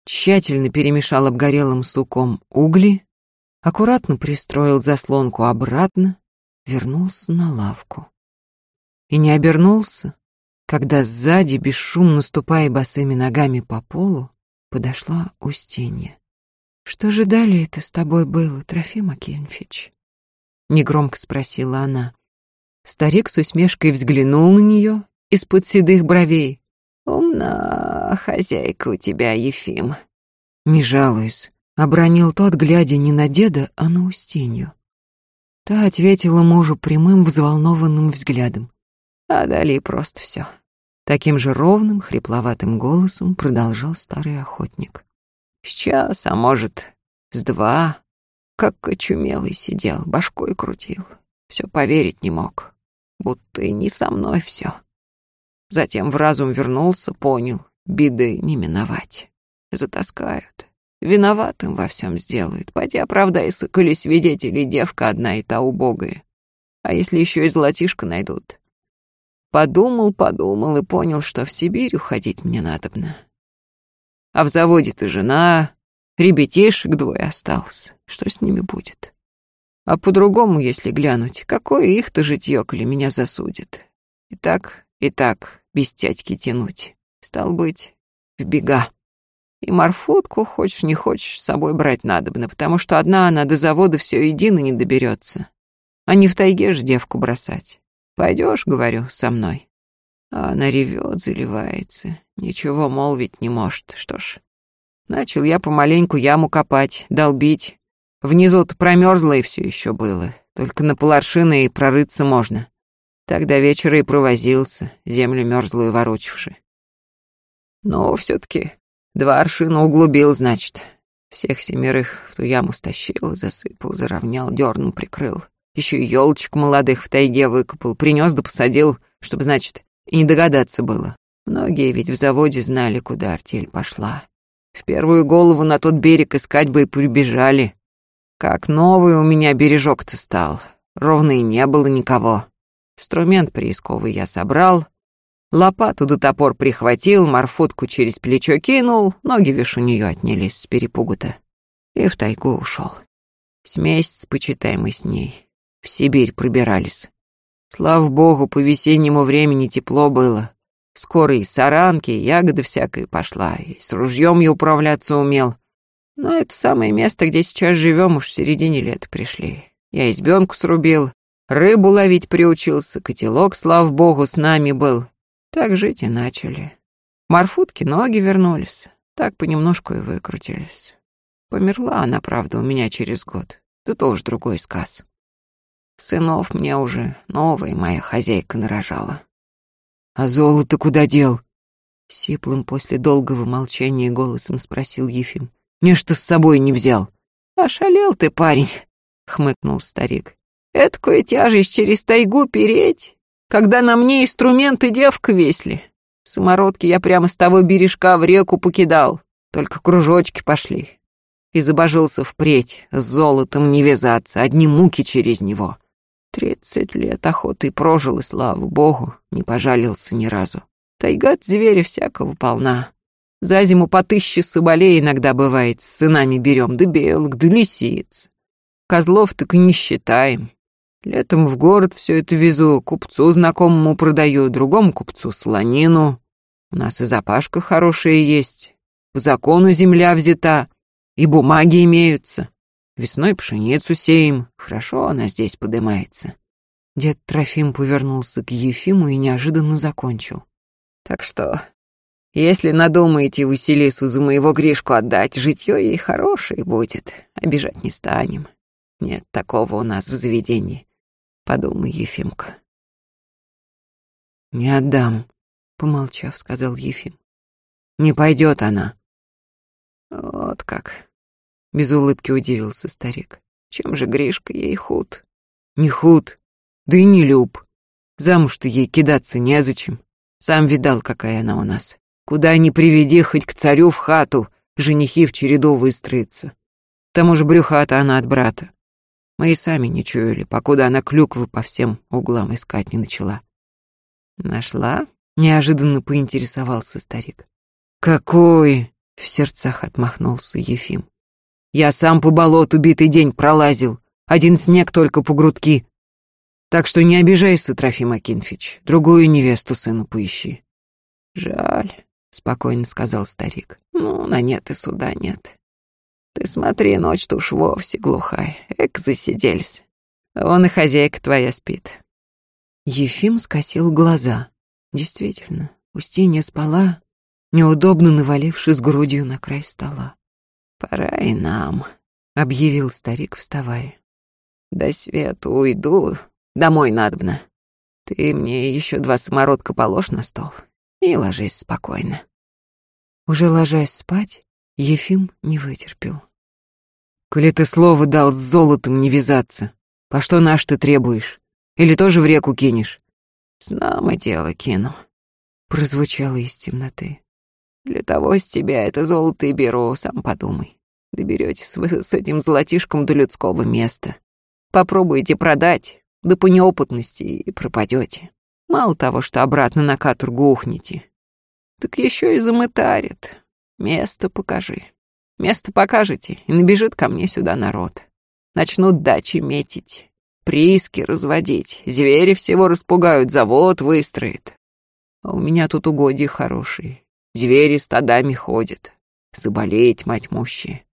тщательно перемешал обгорелым суком угли, аккуратно пристроил заслонку обратно, вернулся на лавку. И не обернулся, когда сзади, бесшумно ступая босыми ногами по полу, подошла Устинья. «Что же далее это с тобой было, Трофим Акинфич?» Негромко спросила она. Старик с усмешкой взглянул на нее из-под седых бровей. «Умна хозяйка у тебя, Ефим». «Не жалуюсь», — обронил тот, глядя не на деда, а на Устинью. Та ответила мужу прямым, взволнованным взглядом. А далее просто все. Таким же ровным, хрипловатым голосом продолжал старый охотник. Сейчас, а может, с два, как очумелый сидел, башкой крутил. Все поверить не мог, будто и не со мной все. Затем в разум вернулся, понял, беды не миновать. Затаскают, виноватым во всем сделают. Поди оправдайся, коли свидетели девка одна и та убогая. А если еще и золотишко найдут? Подумал, подумал и понял, что в Сибирь уходить мне надобно. А в заводе-то жена, ребятишек двое осталось. Что с ними будет? А по-другому, если глянуть, какое их-то житье, коли меня засудят? И так, и так, без тятьки тянуть. Стал быть, в бега. И морфотку, хочешь не хочешь, с собой брать надобно, потому что одна она до завода все едино не доберется. А не в тайге же девку бросать. Пойдешь, говорю, со мной. А она ревет, заливается, ничего молвить не может. Что ж, начал я помаленьку яму копать, долбить. Внизу-то промерзло и все еще было, только на поларшины и прорыться можно. Тогда вечера и провозился, землю мерзлую ворочавши. Но все-таки два аршина углубил, значит. Всех семерых в ту яму стащил, засыпал, заровнял, дернул, прикрыл. Еще и елочек молодых в тайге выкопал, принес да посадил, чтобы, значит, и не догадаться было. Многие ведь в заводе знали, куда артель пошла. В первую голову на тот берег искать бы и прибежали. Как новый у меня бережок-то стал. Ровно и не было никого. Инструмент приисковый я собрал, лопату да топор прихватил, морфотку через плечо кинул, ноги вишь у нее отнялись с перепугу-то. И в тайгу ушел. С месяц, почитай мы с ней, в Сибирь пробирались. Слава богу, по весеннему времени тепло было. Скоро и саранки, и ягоды всякой пошла, и с ружьем я управляться умел. Но это самое место, где сейчас живем, уж в середине лета пришли. Я избенку срубил, рыбу ловить приучился, котелок, слава богу, с нами был. Так жить и начали. Марфутки ноги вернулись, так понемножку и выкрутились. Померла она, правда, у меня через год. Да то уж другой сказ. Сынов мне уже новая моя хозяйка нарожала. А золото куда дел? Сиплым после долгого молчания голосом спросил Ефим. Не что с собой не взял. Ошалел ты, парень, хмыкнул старик. Эткую тяжесть через тайгу переть, когда на мне инструменты девка весли. Самородки я прямо с того бережка в реку покидал, только кружочки пошли. И забожился впредь, с золотом не вязаться, одни муки через него. Тридцать лет охоты прожил, и слава богу, не пожалился ни разу. Тайга от зверя всякого полна. За зиму по тысяче соболей иногда бывает, с сынами берем, да белок, да лисиц. Козлов так и не считаем. Летом в город все это везу, купцу знакомому продаю, другому купцу слонину. У нас и запашка хорошая есть, в закону земля взята, и бумаги имеются. Весной пшеницу сеем, хорошо она здесь подымается. Дед Трофим повернулся к Ефиму и неожиданно закончил. Так что Если надумаете Василису за моего Гришку отдать, житье ей хорошее будет. Обижать не станем. Нет такого у нас в заведении. Подумай, Ефимка. Не отдам, помолчав, сказал Ефим. Не пойдет она. Вот как. Без улыбки удивился старик. Чем же Гришка ей худ? Не худ, да и не люб. Замуж-то ей кидаться незачем. Сам видал, какая она у нас. Куда ни приведи, хоть к царю в хату, женихи в череду выстроятся. К тому же брюхата она от брата. Мы и сами не чуяли, покуда она клюквы по всем углам искать не начала. Нашла? Неожиданно поинтересовался старик. Какой? В сердцах отмахнулся Ефим. Я сам по болоту битый день пролазил. Один снег только по грудки. Так что не обижайся, Трофим Акинфич. Другую невесту сыну поищи. Жаль спокойно сказал старик. Ну, на нет и суда нет. Ты смотри, ночь-то уж вовсе глухая. Эк, засиделись. Вон и хозяйка твоя спит. Ефим скосил глаза. Действительно, Устинья спала, неудобно навалившись грудью на край стола. «Пора и нам», — объявил старик, вставая. «До свету уйду, домой надобно. Ты мне еще два самородка положь на стол и ложись спокойно. Уже ложась спать, Ефим не вытерпел. «Коли ты слово дал с золотом не вязаться, по что наш ты требуешь? Или тоже в реку кинешь?» «Знамо дело кину», — прозвучало из темноты. «Для того с тебя это золото и беру, сам подумай. Доберетесь вы с этим золотишком до людского места. Попробуете продать, да по неопытности и пропадете. Мало того, что обратно на каторгу ухнете, так еще и замытарит. Место покажи. Место покажете, и набежит ко мне сюда народ. Начнут дачи метить, прииски разводить, звери всего распугают, завод выстроит. А у меня тут угодья хорошие. Звери стадами ходят. Заболеет мать мущая.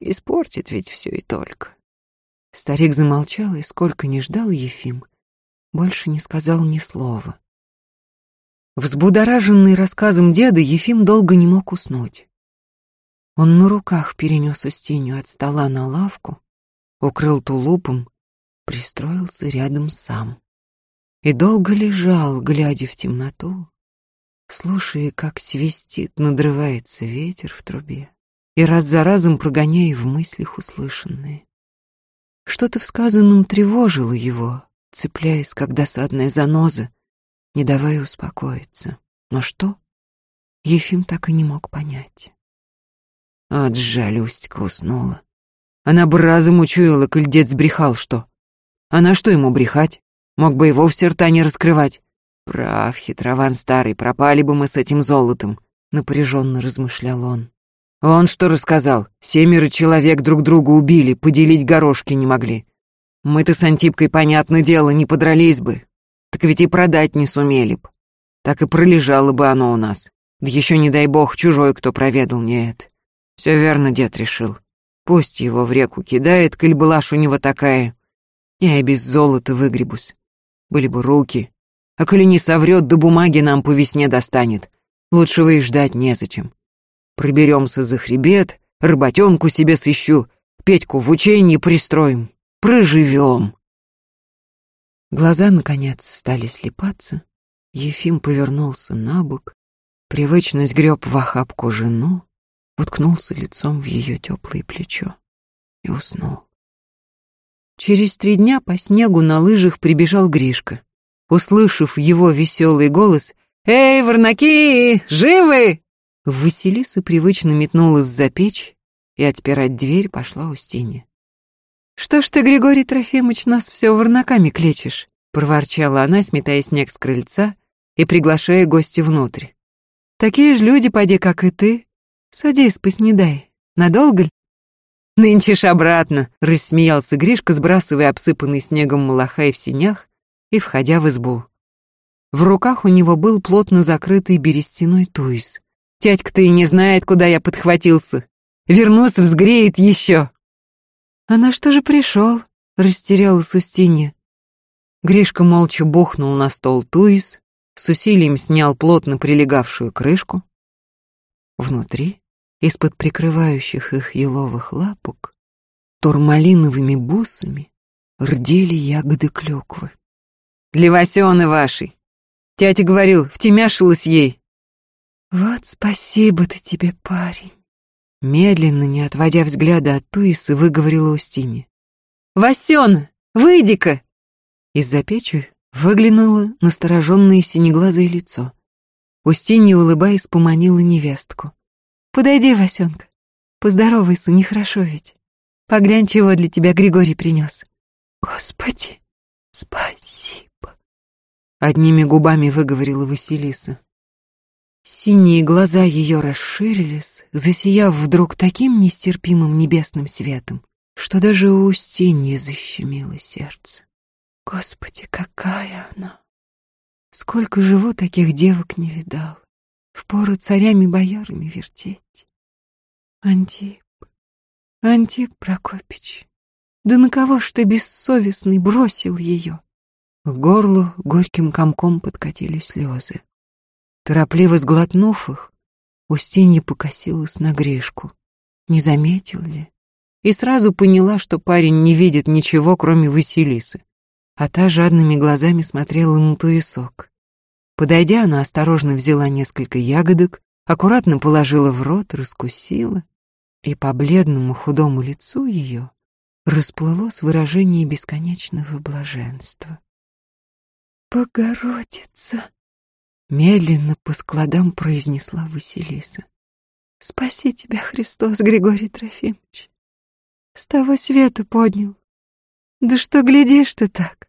Испортит ведь все и только. Старик замолчал, и сколько не ждал Ефим, больше не сказал ни слова. Взбудораженный рассказом деда, Ефим долго не мог уснуть. Он на руках перенес Устинью от стола на лавку, укрыл тулупом, пристроился рядом сам. И долго лежал, глядя в темноту, слушая, как свистит, надрывается ветер в трубе, и раз за разом прогоняя в мыслях услышанное. Что-то в сказанном тревожило его, цепляясь, как досадная заноза, не давая успокоиться. Но что? Ефим так и не мог понять. От жаль, Устька уснула. Она бы разом учуяла, коль дед сбрехал, что. А на что ему брехать? Мог бы и вовсе рта не раскрывать. Прав, хитрован старый, пропали бы мы с этим золотом, напряженно размышлял он. Он что рассказал? Семеро человек друг друга убили, поделить горошки не могли. Мы-то с Антипкой, понятное дело, не подрались бы. Так ведь и продать не сумели б. Так и пролежало бы оно у нас. Да еще, не дай бог, чужой кто проведал мне это. Все верно дед решил. Пусть его в реку кидает, коль была у него такая. Я и без золота выгребусь. Были бы руки. А коли не соврет, до бумаги нам по весне достанет. Лучше вы и ждать незачем. Проберемся за хребет, работенку себе сыщу, Петьку в ученье пристроим. Проживем. Глаза, наконец, стали слепаться. Ефим повернулся на бок, привычно сгреб в охапку жену, уткнулся лицом в ее теплое плечо и уснул. Через три дня по снегу на лыжах прибежал Гришка. Услышав его веселый голос «Эй, варнаки, живы!» Василиса привычно метнулась за печь и отпирать дверь пошла Устинья. «Что ж ты, Григорий Трофимович, нас все варнаками клечешь?» — проворчала она, сметая снег с крыльца и приглашая гостя внутрь. «Такие же люди, поди, как и ты. Садись, поснедай. Надолго ли?» «Нынче ж обратно», — рассмеялся Гришка, сбрасывая обсыпанный снегом малахай в синях и входя в избу. В руках у него был плотно закрытый берестяной туис. «Тядька-то и не знает, куда я подхватился. Вернусь, взгреет еще». «А на что же пришел?» — растерялась Устинья. Гришка молча бухнул на стол туис, с усилием снял плотно прилегавшую крышку, Внутри, из-под прикрывающих их еловых лапок, турмалиновыми бусами рдели ягоды клюквы. «Для Васёны вашей! Тятя говорил, втемяшилась ей!» «Вот спасибо-то тебе, парень!» Медленно, не отводя взгляда от Туиса, выговорила Устинья. «Васёна, выйди-ка!» Из-за печи выглянуло настороженное синеглазое лицо. Устинья, улыбаясь, поманила невестку. «Подойди, Васенка, поздоровайся, нехорошо ведь. Поглянь, чего для тебя Григорий принес». «Господи, спасибо!» Одними губами выговорила Василиса. Синие глаза ее расширились, засияв вдруг таким нестерпимым небесным светом, что даже у Устиньи защемило сердце. Господи, какая она! Сколько живу таких девок не видал. Впору царями-боярами вертеть. Антип, Антип Прокопич, да на кого ж ты бессовестный бросил ее? К горлу горьким комком подкатили слезы. Торопливо сглотнув их, Устинья покосилась на Гришку. Не заметил ли? и сразу поняла, что парень не видит ничего, кроме Василисы. А та жадными глазами смотрела на туесок. Подойдя, она осторожно взяла несколько ягодок, аккуратно положила в рот, раскусила, и по бледному худому лицу ее расплылось выражение бесконечного блаженства. «Богородица!» — медленно по складам произнесла Василиса. «Спаси тебя, Христос, Григорий Трофимович! С того света поднял. Да что глядишь ты так?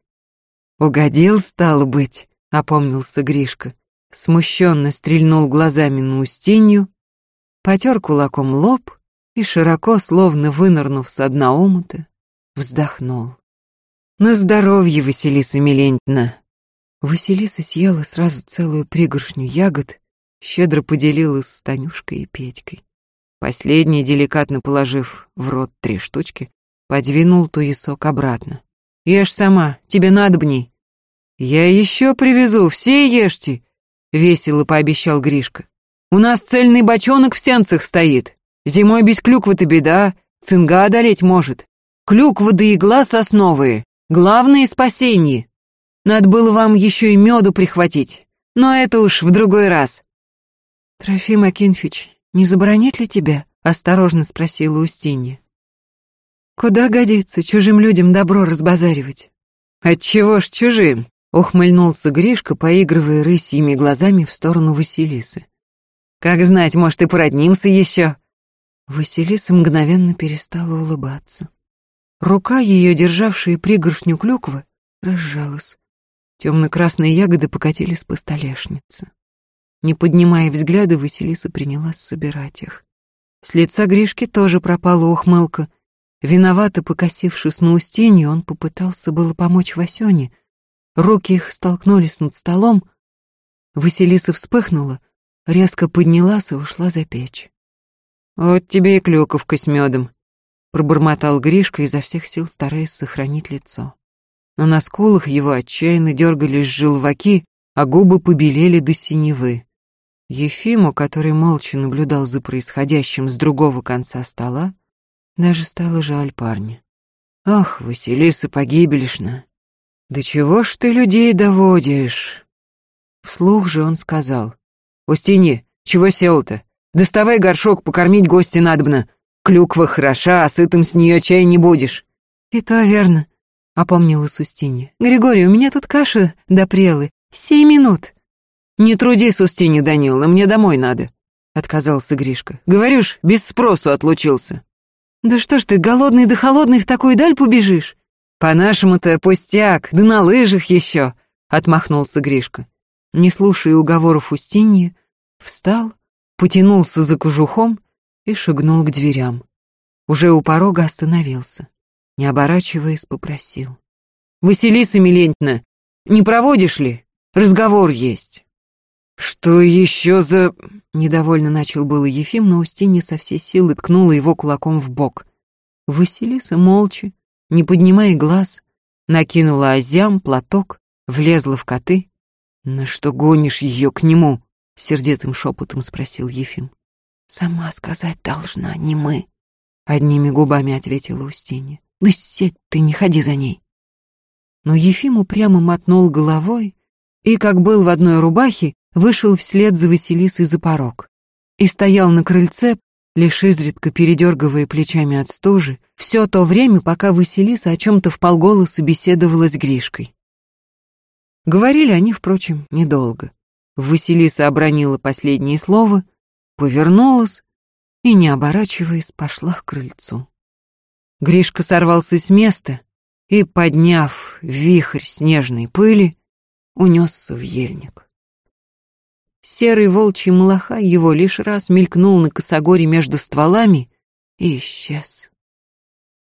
Угодил, стало быть, опомнился Гришка. Смущенно стрельнул глазами на Устинью, потер кулаком лоб и, широко, словно вынырнув с дна вздохнул. «На здоровье, Василиса Милентьевна!» Василиса съела сразу целую пригоршню ягод, щедро поделилась с Танюшкой и Петькой. Последний, деликатно положив в рот три штучки, подвинул туесок обратно. «Ешь сама, тебе надобней». «Я еще привезу, все ешьте», — весело пообещал Гришка. «У нас цельный бочонок в сенцах стоит. Зимой без клюквы-то беда, цинга одолеть может. Клюква да игла сосновые, главное спасение. Надо было вам еще и меду прихватить, но это уж в другой раз». «Трофим Акинфич, не забронит ли тебя?» — осторожно спросила Устинья. «Куда годится чужим людям добро разбазаривать?» «Отчего ж чужим?» — ухмыльнулся Гришка, поигрывая рысьими глазами в сторону Василисы. «Как знать, может, и породнимся еще?» Василиса мгновенно перестала улыбаться. Рука ее, державшая пригоршню клюквы, разжалась. Темно-красные ягоды покатились по столешнице. Не поднимая взгляда, Василиса принялась собирать их. С лица Гришки тоже пропала ухмылка. Виновато покосившись на Устинью, он попытался было помочь Васёне. Руки их столкнулись над столом. Василиса вспыхнула, резко поднялась и ушла за печь. «Вот тебе и клюковка с медом», — пробормотал Гришка, изо всех сил стараясь сохранить лицо. Но на скулах его отчаянно дергались желваки, а губы побелели до синевы. Ефиму, который молча наблюдал за происходящим с другого конца стола, даже стало жаль парня. «Ах, Василиса погибелишна! Да чего ж ты людей доводишь?» Вслух же он сказал. «Устинья, чего сел-то? Доставай горшок, покормить гостя надобно. Клюква хороша, а сытым с нее чай не будешь». «И то верно», — опомнилась Устинья. «Григорий, у меня тут каша допрелы. Семь минут». «Не трудись, Устинья Даниловна, мне домой надо», — отказался Гришка. «Говорю без спросу отлучился». «Да что ж ты, голодный да холодный в такую даль побежишь?» «По-нашему-то пустяк, да на лыжах еще», — отмахнулся Гришка. Не слушая уговоров Устиньи, встал, потянулся за кожухом и шагнул к дверям. Уже у порога остановился. Не оборачиваясь, попросил. «Василиса Милентьевна, не проводишь ли? Разговор есть». «Что еще за...» — недовольно начал было Ефим, но Устинья со всей силы ткнула его кулаком в бок. Василиса молча, не поднимая глаз, накинула озям, платок, влезла в коты. «На что гонишь ее к нему?» — сердитым шепотом спросил Ефим. Сама сказать должна, не мы. Одними губами ответила Устинья. Да сеть ты, не ходи за ней. Но Ефим упрямо мотнул головой и, как был в одной рубахе, вышел вслед за Василисой за порог и стоял на крыльце, лишь изредка передергивая плечами от стужи, все то время, пока Василиса о чем-то вполголоса беседовала с Гришкой. Говорили они, впрочем, недолго. Василиса обронила последнее слово, повернулась и, не оборачиваясь, пошла к крыльцу. Гришка сорвался с места и, подняв вихрь снежной пыли, унесся в ельник. Серый волчий малаха его лишь раз мелькнул на косогоре между стволами и исчез.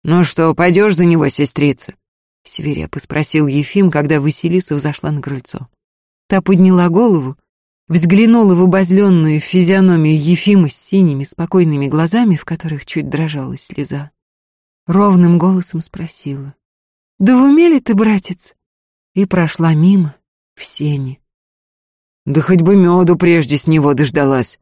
«Ну что, пойдешь за него, сестрица?» — свирепо спросил Ефим, когда Василиса взошла на крыльцо. Та подняла голову, взглянула в обозленную физиономию Ефима с синими спокойными глазами, в которых чуть дрожала слеза. Ровным голосом спросила. «Да в уме ли ты, братец?» И прошла мимо, в сени. Да хоть бы меду прежде с него дождалась.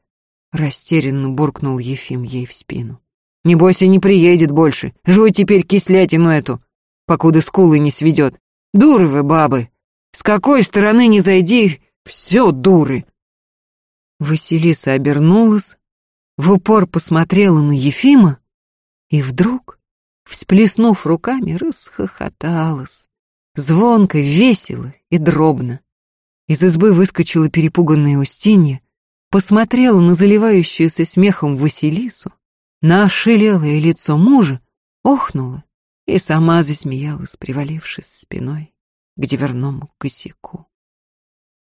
Растерянно буркнул Ефим ей в спину. Небось и не приедет больше. Жуй теперь кислятину эту, покуда скулы не сведет. Дуры вы, бабы. С какой стороны не зайди, все дуры. Василиса обернулась, в упор посмотрела на Ефима и вдруг, всплеснув руками, расхохоталась. Звонко, весело и дробно. Из избы выскочила перепуганная Устинья, посмотрела на заливающуюся смехом Василису, на ошелелое лицо мужа, охнула и сама засмеялась, привалившись спиной к дверному косяку.